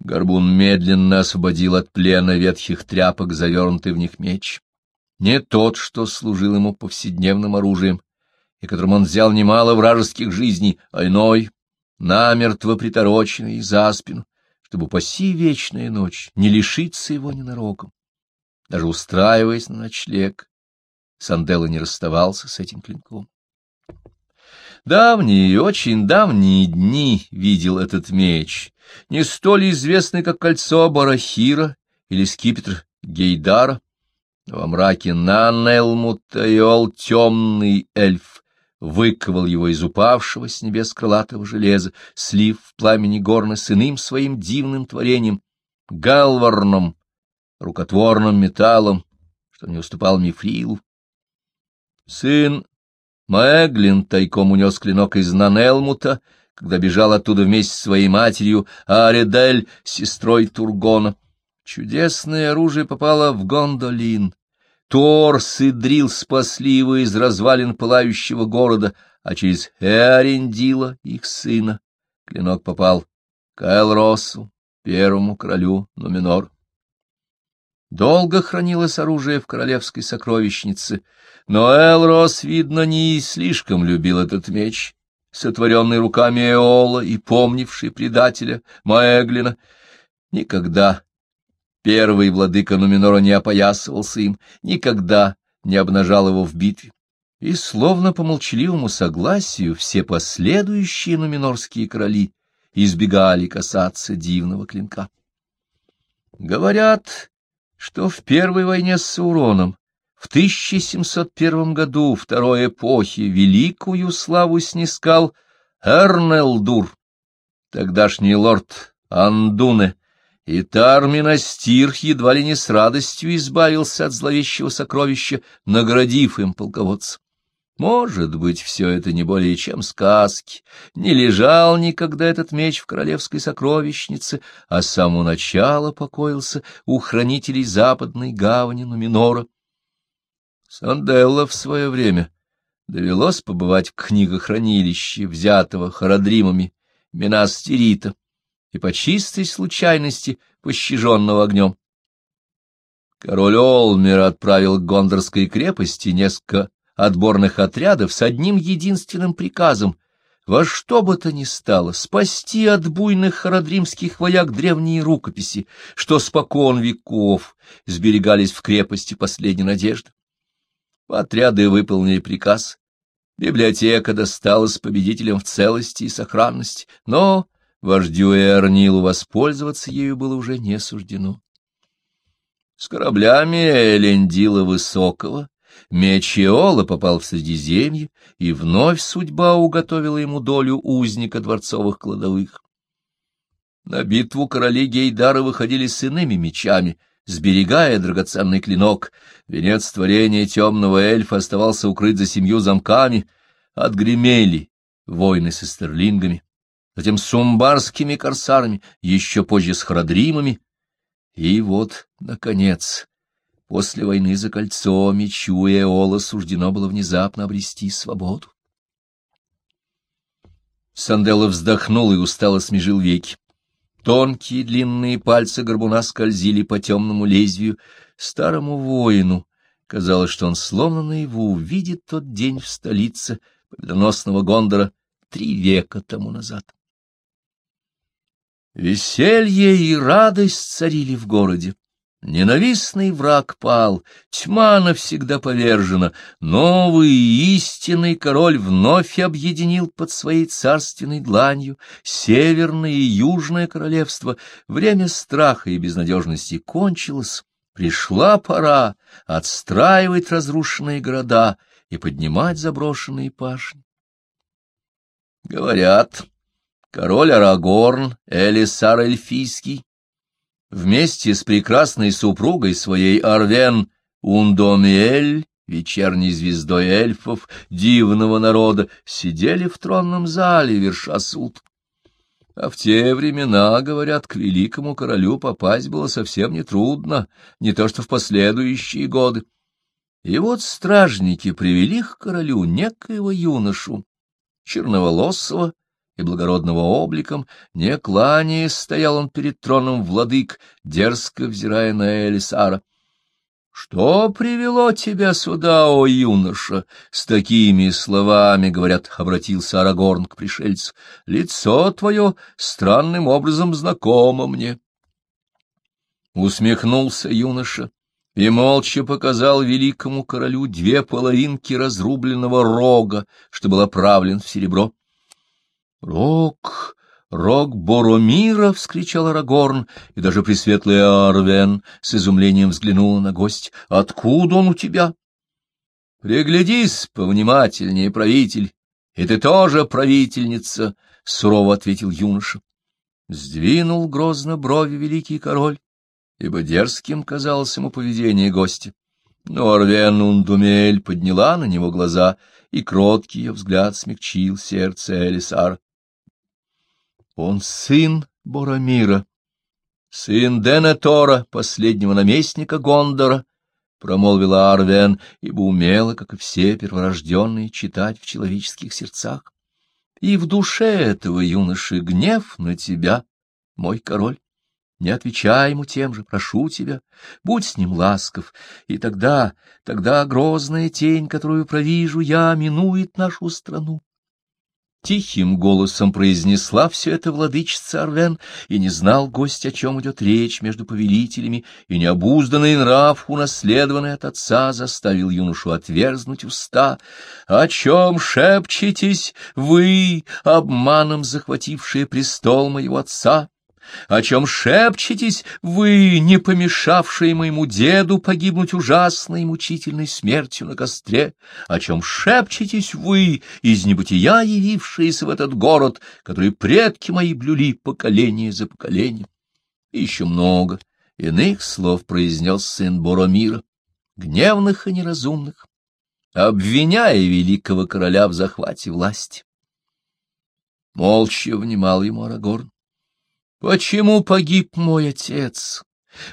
Горбун медленно освободил от плена ветхих тряпок, завернутый в них меч. Не тот, что служил ему повседневным оружием, и которым он взял немало вражеских жизней, а иной, намертво притороченный за спину, чтобы паси вечная ночь, не лишиться его ненароком. Даже устраиваясь на ночлег, Санделло не расставался с этим клинком. Давние, очень давние дни видел этот меч, не столь известный, как кольцо Барахира или скипетр Гейдара. Во мраке Нанелмутайол темный эльф выковал его из упавшего с небес крылатого железа, слив в пламени горны с иным своим дивным творением, галварном, рукотворным металлом, что не уступал мифрилу. Сын Маэглин тайком унес клинок из Нанелмута, когда бежал оттуда вместе со своей матерью, а Аредель — сестрой Тургона. Чудесное оружие попало в Гондолин. Тор сидрил спасли его из развалин пылающего города, а через Эарендила, их сына, клинок попал к Элросу, первому королю Нуминор. Долго хранилось оружие в королевской сокровищнице, но Элрос, видно, не слишком любил этот меч, сотворенный руками Эола и помнивший предателя Маэглина. Никогда первый владыка Нуминора не опоясывался им, никогда не обнажал его в битве. И, словно по молчаливому согласию, все последующие нуминорские короли избегали касаться дивного клинка. Говорят, что в первой войне с Сауроном в 1701 году второй эпохи великую славу снискал Эрнелдур, тогдашний лорд Андуне, и Тарминастир едва ли не с радостью избавился от зловещего сокровища, наградив им полководца. Может быть, все это не более чем сказки. Не лежал никогда этот меч в королевской сокровищнице, а с самого начала покоился у хранителей западной гавани Нуминора. Санделла в свое время довелось побывать в книгохранилище, взятого Харадримами, Минастерита, и по чистой случайности пощаженного огнем. Король Олмер отправил к Гондорской крепости несколько отборных отрядов с одним единственным приказом — во что бы то ни стало спасти от буйных харадримских вояк древние рукописи, что спокон веков сберегались в крепости последней надежды. Отряды выполнили приказ. Библиотека досталась победителям в целости и сохранности, но вождю Эрнилу воспользоваться ею было уже не суждено. С кораблями Элендила Высокого Меч Иола попал в Средиземье, и вновь судьба уготовила ему долю узника дворцовых кладовых. На битву короли Гейдара выходили с иными мечами, сберегая драгоценный клинок. Венец творения темного эльфа оставался укрыт за семью замками. Отгремели войны с эстерлингами, затем с сумбарскими корсарами, еще позже с храдримами. И вот, наконец, После войны за кольцо мечу Эола суждено было внезапно обрести свободу. Санделло вздохнул и устало смежил веки. Тонкие длинные пальцы горбуна скользили по темному лезвию. Старому воину казалось, что он словно наяву видит тот день в столице победоносного Гондора три века тому назад. Веселье и радость царили в городе. Ненавистный враг пал, тьма навсегда повержена, новый истинный король вновь объединил под своей царственной дланью северное и южное королевство. Время страха и безнадежности кончилось, пришла пора отстраивать разрушенные города и поднимать заброшенные пашни. Говорят, король Арагорн, Элисар Эльфийский, вместе с прекрасной супругой своей Арвен Ундомиэль, вечерней звездой эльфов, дивного народа, сидели в тронном зале, верша суд. А в те времена, говорят, к великому королю попасть было совсем нетрудно, не то что в последующие годы. И вот стражники привели к королю некоего юношу, черноволосого и благородного обликом, не кланяясь, стоял он перед троном владык, дерзко взирая на Элисара. — Что привело тебя сюда, о юноша? — с такими словами, говорят, обратился Арагорн к пришельцу. — Лицо твое странным образом знакомо мне. Усмехнулся юноша и молча показал великому королю две половинки разрубленного рога, что был оправлен в серебро. — Рог! Рог Боромира! — вскричал Арагорн, и даже пресветлый Арвен с изумлением взглянула на гость. — Откуда он у тебя? — Приглядись повнимательнее, правитель, и ты тоже правительница, — сурово ответил юноша. Сдвинул грозно брови великий король, ибо дерзким казалось ему поведение гостя. Но Арвен Ундумель подняла на него глаза, и кроткий ее взгляд смягчил сердце Элисара. Он сын Боромира, сын Денетора, последнего наместника Гондора, — промолвила Арвен, ибо умела, как и все перворожденные, читать в человеческих сердцах. И в душе этого юноши гнев на тебя, мой король. Не отвечай ему тем же, прошу тебя, будь с ним ласков, и тогда, тогда грозная тень, которую провижу я, минует нашу страну. Тихим голосом произнесла все это владычица Арвен, и не знал гость, о чем идет речь между повелителями, и необузданный нрав, унаследованный от отца, заставил юношу отверзнуть уста. «О чем шепчетесь вы, обманом захватившие престол моего отца?» О чем шепчетесь вы, не помешавшие моему деду погибнуть ужасной и мучительной смертью на костре? О чем шепчетесь вы, из небытия явившиеся в этот город, который предки мои блюли поколение за поколением? И еще много иных слов произнес сын Боромира, гневных и неразумных, обвиняя великого короля в захвате власти. Молча внимал ему Арагорн. Почему погиб мой отец?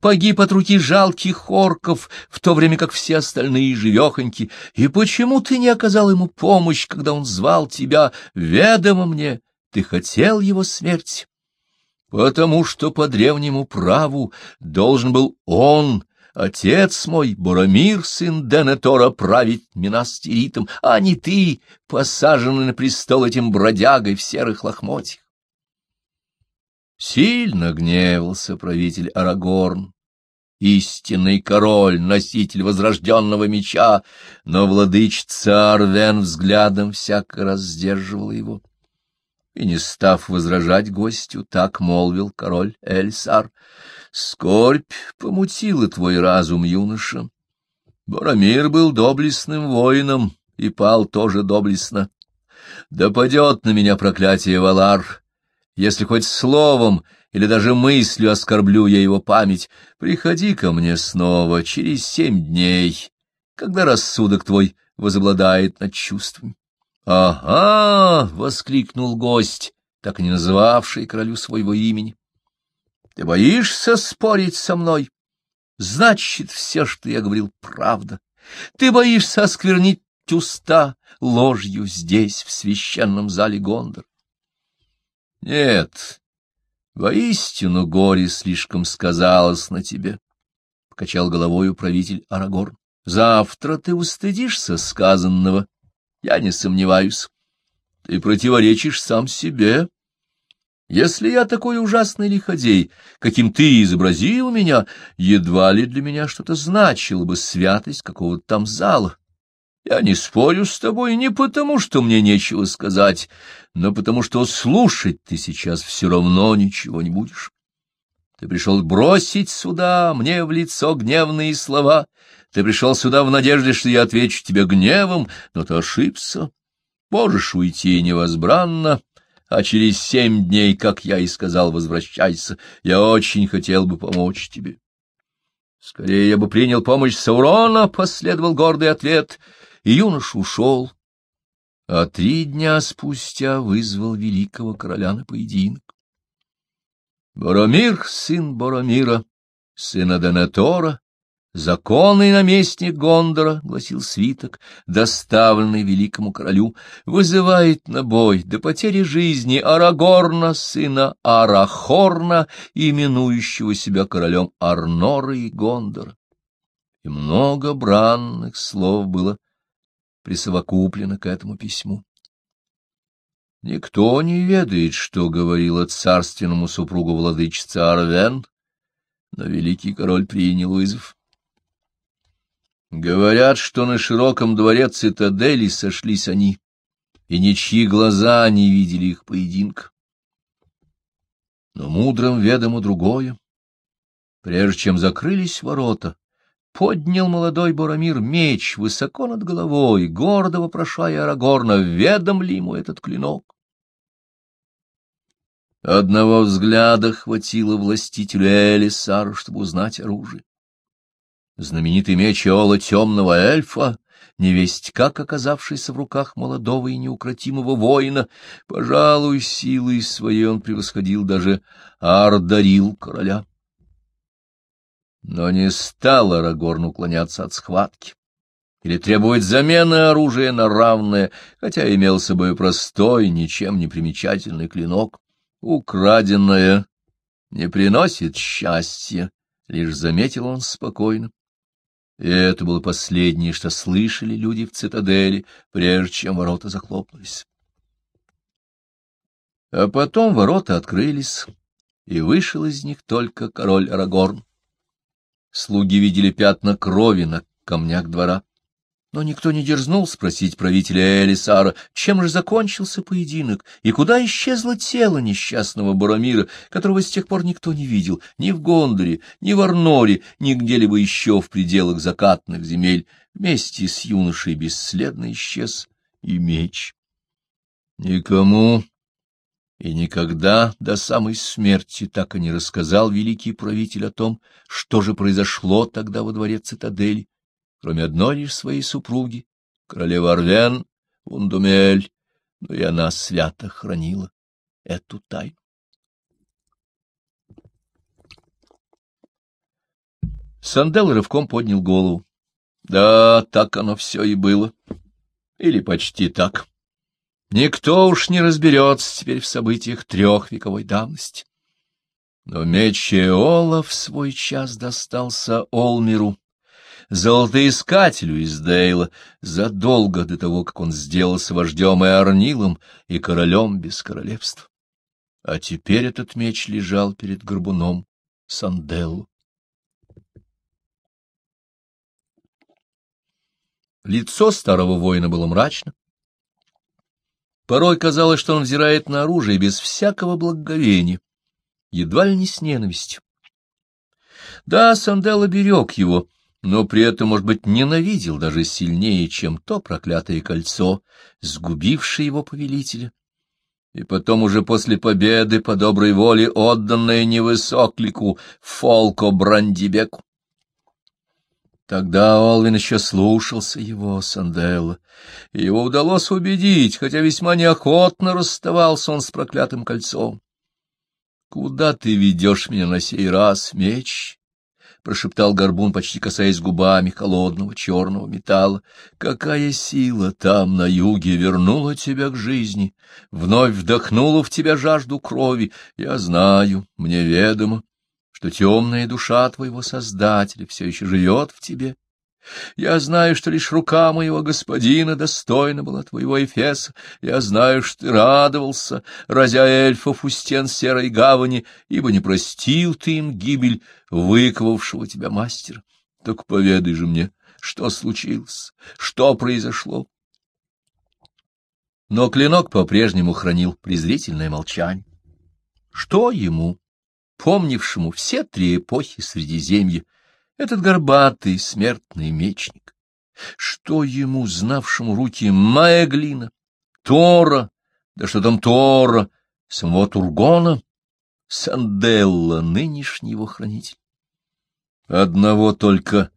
Погиб от руки жалких орков, в то время как все остальные живехоньки. И почему ты не оказал ему помощь, когда он звал тебя? Ведомо мне, ты хотел его смерти. Потому что по древнему праву должен был он, отец мой, Боромир, сын Денетора, править Минастеритом, а не ты, посаженный на престол этим бродягой в серых лохмотьях. Сильно гневался правитель Арагорн, истинный король, носитель возрожденного меча, но владычица Арвен взглядом всяко раз сдерживала его. И, не став возражать гостю, так молвил король Эльсар, «Скорбь помутила твой разум, юноша. Боромир был доблестным воином и пал тоже доблестно. Да падет на меня проклятие Валар, если хоть словом или даже мыслью оскорблю я его память, приходи ко мне снова через семь дней, когда рассудок твой возобладает над чувствами. — Ага! — воскликнул гость, так не называвший королю своего имени. — Ты боишься спорить со мной? Значит, все, что я говорил, правда. Ты боишься осквернить уста ложью здесь, в священном зале Гондор. — Нет, воистину горе слишком сказалось на тебе, — покачал головой управитель Арагорн. — Завтра ты устыдишься сказанного, я не сомневаюсь. Ты противоречишь сам себе. Если я такой ужасный лиходей, каким ты изобразил меня, едва ли для меня что-то значило бы святость какого-то там зала. Я не спорю с тобой не потому, что мне нечего сказать, но потому что слушать ты сейчас все равно ничего не будешь. Ты пришел бросить сюда мне в лицо гневные слова. Ты пришел сюда в надежде, что я отвечу тебе гневом, но ты ошибся. Можешь уйти невозбранно, а через семь дней, как я и сказал, возвращайся. Я очень хотел бы помочь тебе. Скорее я бы принял помощь Саурона, — последовал гордый ответ — и юноша ушел, а три дня спустя вызвал великого короля на поединок. Боромир, сын Боромира, сына Денетора, Законный наместник Гондора, — гласил свиток, доставленный великому королю, — вызывает на бой до потери жизни Арагорна, сына Арахорна, именующего себя королем Арнора и Гондора. И много бранных слов было присовокуплено к этому письму. Никто не ведает, что говорила царственному супругу владычица Арвен, но великий король принял вызов. Говорят, что на широком дворе цитадели сошлись они, и ничьи глаза не видели их поединка. Но мудрым ведомо другое. Прежде чем закрылись ворота, поднял молодой Боромир меч высоко над головой, гордо вопрошая Арагорна, ведом ли ему этот клинок. Одного взгляда хватило властителю Элисару, чтобы узнать оружие знаменитый меч Иола темного эльфа, невесть как оказавшийся в руках молодого и неукротимого воина, пожалуй, силой своей он превосходил даже Ардарил короля. Но не стал Арагорн уклоняться от схватки или требовать замены оружия на равное, хотя имел с собой простой, ничем не примечательный клинок. Украденное не приносит счастья, — лишь заметил он спокойно. И это было последнее, что слышали люди в цитадели, прежде чем ворота захлопнулись. А потом ворота открылись, и вышел из них только король Арагорн. Слуги видели пятна крови на камнях двора. Но никто не дерзнул спросить правителя Элисара, чем же закончился поединок, и куда исчезло тело несчастного Барамира, которого с тех пор никто не видел, ни в Гондоре, ни в Арноре, ни где-либо еще в пределах закатных земель. Вместе с юношей бесследно исчез и меч. Никому и никогда до самой смерти так и не рассказал великий правитель о том, что же произошло тогда во дворе цитадели кроме одной лишь своей супруги, королевы Арвен, Ундумель, но и она свято хранила эту тайну. Сандел рывком поднял голову. Да, так оно все и было. Или почти так. Никто уж не разберется теперь в событиях трехвековой давности. Но меч Эола в свой час достался Олмиру, золотоискателю из Дейла, задолго до того, как он сделался вождем и орнилом, и королем без королевства. А теперь этот меч лежал перед горбуном Санделлу. Лицо старого воина было мрачно. Порой казалось, что он взирает на оружие без всякого благоговения, едва ли не с ненавистью. Да, Санделла берег его, — но при этом, может быть, ненавидел даже сильнее, чем то проклятое кольцо, сгубившее его повелителя. И потом уже после победы по доброй воле отданное невысоклику Фолко Брандибеку. Тогда Олвин еще слушался его, Санделла, его удалось убедить, хотя весьма неохотно расставался он с проклятым кольцом. — Куда ты ведешь меня на сей раз, меч? — прошептал горбун, почти касаясь губами холодного черного металла. — Какая сила там, на юге, вернула тебя к жизни, вновь вдохнула в тебя жажду крови. Я знаю, мне ведомо, что темная душа твоего Создателя все еще живет в тебе. Я знаю, что лишь рука моего господина достойна была твоего Эфеса. Я знаю, что ты радовался, разя эльфов у стен серой гавани, ибо не простил ты им гибель выковавшего тебя мастера. Так поведай же мне, что случилось, что произошло. Но клинок по-прежнему хранил презрительное молчание. Что ему, помнившему все три эпохи Средиземья, этот горбатый смертный мечник? Что ему, знавшему руки Маэглина, Тора, да что там Тора, самого Тургона, Санделла, нынешнего хранитель? Одного только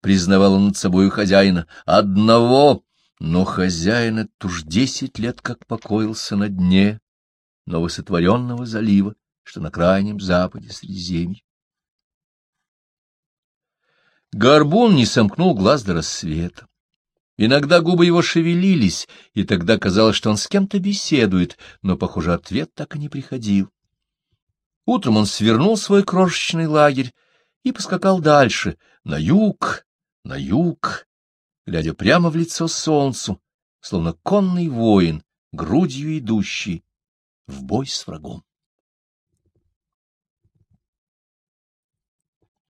признавал он над собою хозяина, одного, но хозяин этот уж десять лет как покоился на дне новосотворенного залива, что на крайнем западе Средиземья. Горбун не сомкнул глаз до рассвета. Иногда губы его шевелились, и тогда казалось, что он с кем-то беседует, но, похоже, ответ так и не приходил. Утром он свернул свой крошечный лагерь и поскакал дальше, на юг, на юг, глядя прямо в лицо солнцу, словно конный воин, грудью идущий в бой с врагом.